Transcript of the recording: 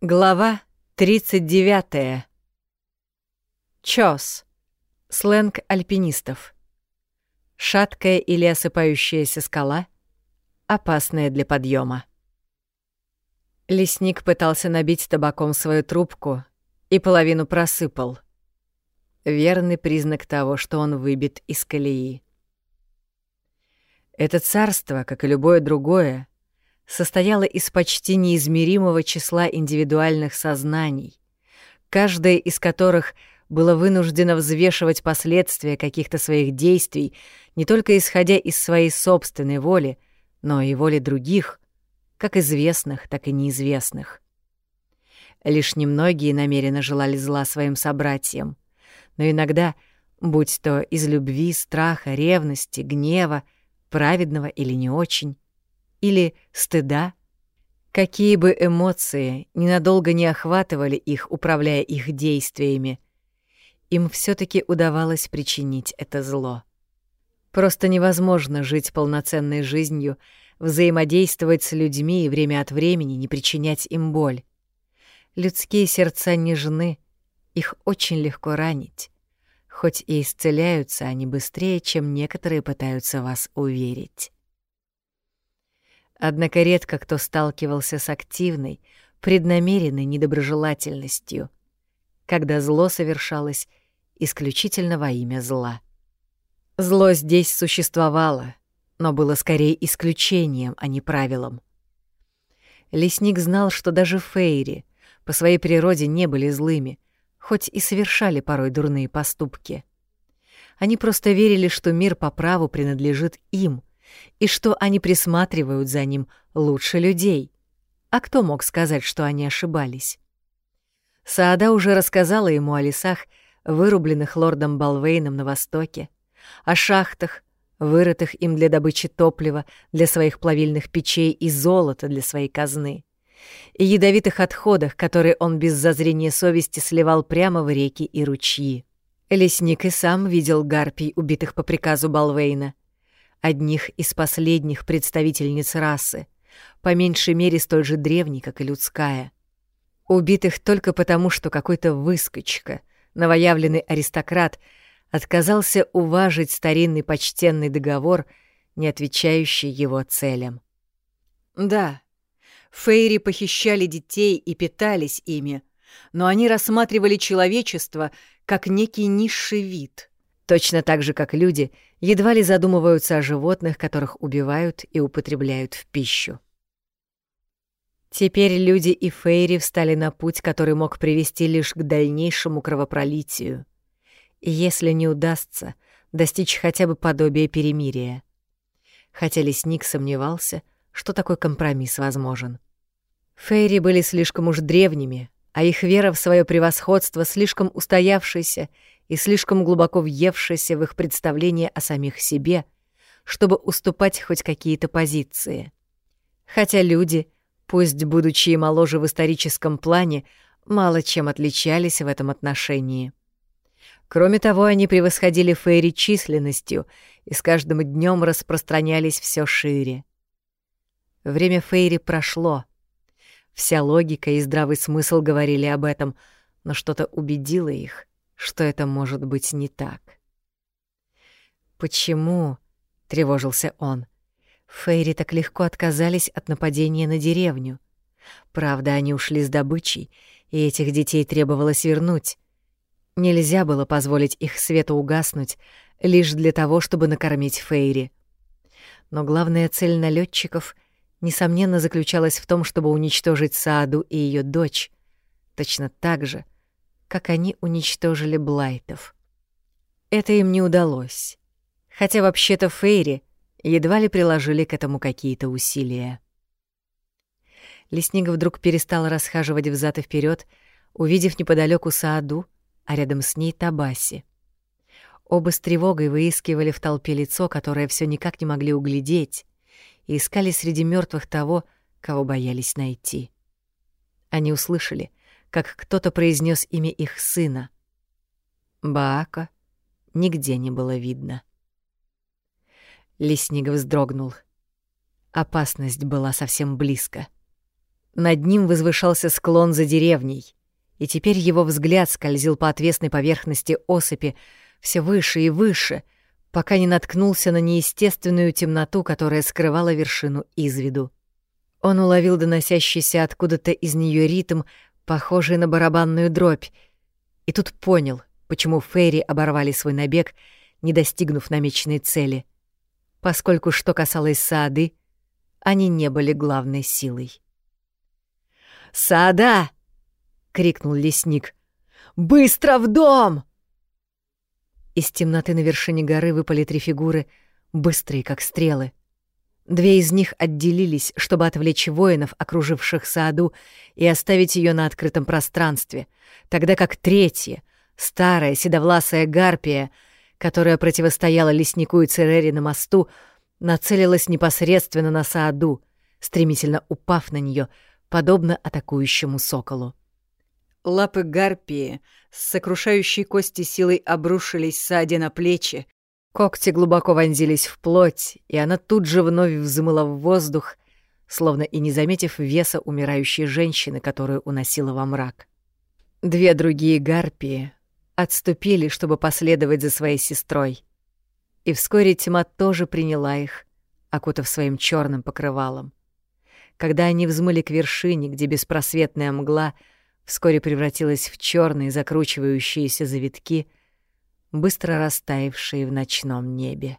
Глава 39. Чос. Сленг альпинистов. Шаткая или осыпающаяся скала, опасная для подъема. Лесник пытался набить табаком свою трубку и половину просыпал. Верный признак того, что он выбит из колеи. Это царство, как и любое другое, состояла из почти неизмеримого числа индивидуальных сознаний, каждое из которых было вынуждено взвешивать последствия каких-то своих действий, не только исходя из своей собственной воли, но и воли других, как известных, так и неизвестных. Лишь немногие намеренно желали зла своим собратьям, но иногда, будь то из любви, страха, ревности, гнева, праведного или не очень, или стыда, какие бы эмоции ненадолго не охватывали их, управляя их действиями, им все таки удавалось причинить это зло. Просто невозможно жить полноценной жизнью, взаимодействовать с людьми и время от времени не причинять им боль. Людские сердца нежны, их очень легко ранить, хоть и исцеляются они быстрее, чем некоторые пытаются вас уверить. Однако редко кто сталкивался с активной, преднамеренной недоброжелательностью, когда зло совершалось исключительно во имя зла. Зло здесь существовало, но было скорее исключением, а не правилом. Лесник знал, что даже фейри по своей природе не были злыми, хоть и совершали порой дурные поступки. Они просто верили, что мир по праву принадлежит им, и что они присматривают за ним лучше людей. А кто мог сказать, что они ошибались? Саада уже рассказала ему о лесах, вырубленных лордом Балвейном на востоке, о шахтах, вырытых им для добычи топлива для своих плавильных печей и золота для своей казны, и ядовитых отходах, которые он без зазрения совести сливал прямо в реки и ручьи. Лесник и сам видел гарпий, убитых по приказу Балвейна, одних из последних представительниц расы, по меньшей мере столь же древней, как и людская. Убитых только потому, что какой-то выскочка, новоявленный аристократ, отказался уважить старинный почтенный договор, не отвечающий его целям. Да, Фейри похищали детей и питались ими, но они рассматривали человечество как некий низший вид, точно так же, как люди — едва ли задумываются о животных, которых убивают и употребляют в пищу. Теперь люди и Фейри встали на путь, который мог привести лишь к дальнейшему кровопролитию. И если не удастся достичь хотя бы подобия перемирия. Хотя лесник сомневался, что такой компромисс возможен. Фейри были слишком уж древними, а их вера в свое превосходство слишком устоявшейся и слишком глубоко въевшаяся в их представление о самих себе, чтобы уступать хоть какие-то позиции. Хотя люди, пусть будучи и моложе в историческом плане, мало чем отличались в этом отношении. Кроме того, они превосходили Фейри численностью и с каждым днем распространялись все шире. Время Фейри прошло. Вся логика и здравый смысл говорили об этом, но что-то убедило их, что это может быть не так. «Почему?» — тревожился он. «Фейри так легко отказались от нападения на деревню. Правда, они ушли с добычей, и этих детей требовалось вернуть. Нельзя было позволить их свету угаснуть лишь для того, чтобы накормить Фейри. Но главная цель налетчиков, несомненно, заключалась в том, чтобы уничтожить Сааду и ее дочь, точно так же — как они уничтожили Блайтов. Это им не удалось, хотя вообще-то Фейри едва ли приложили к этому какие-то усилия. Лесник вдруг перестал расхаживать взад и вперед, увидев неподалеку Сааду, а рядом с ней Табаси. Оба с тревогой выискивали в толпе лицо, которое все никак не могли углядеть, и искали среди мертвых того, кого боялись найти. Они услышали, как кто-то произнес имя их сына. Баака нигде не было видно. Лесник вздрогнул. Опасность была совсем близко. Над ним возвышался склон за деревней, и теперь его взгляд скользил по отвесной поверхности осыпи все выше и выше, пока не наткнулся на неестественную темноту, которая скрывала вершину из виду. Он уловил доносящийся откуда-то из нее ритм, похожий на барабанную дробь, и тут понял, почему Фейри оборвали свой набег, не достигнув намеченной цели, поскольку, что касалось Саады, они не были главной силой. «Саада!» — крикнул лесник. «Быстро в дом!» Из темноты на вершине горы выпали три фигуры, быстрые, как стрелы. Две из них отделились, чтобы отвлечь воинов, окруживших Сааду, и оставить ее на открытом пространстве, тогда как третья, старая седовласая гарпия, которая противостояла леснику и Церери на мосту, нацелилась непосредственно на Сааду, стремительно упав на нее, подобно атакующему соколу. Лапы гарпии с сокрушающей кости силой обрушились Сааде на плечи, Когти глубоко вонзились в плоть, и она тут же вновь взмыла в воздух, словно и не заметив веса умирающей женщины, которую уносила во мрак. Две другие гарпии отступили, чтобы последовать за своей сестрой. И вскоре тьма тоже приняла их, окутав своим черным покрывалом. Когда они взмыли к вершине, где беспросветная мгла вскоре превратилась в черные закручивающиеся завитки — быстро растаявшие в ночном небе.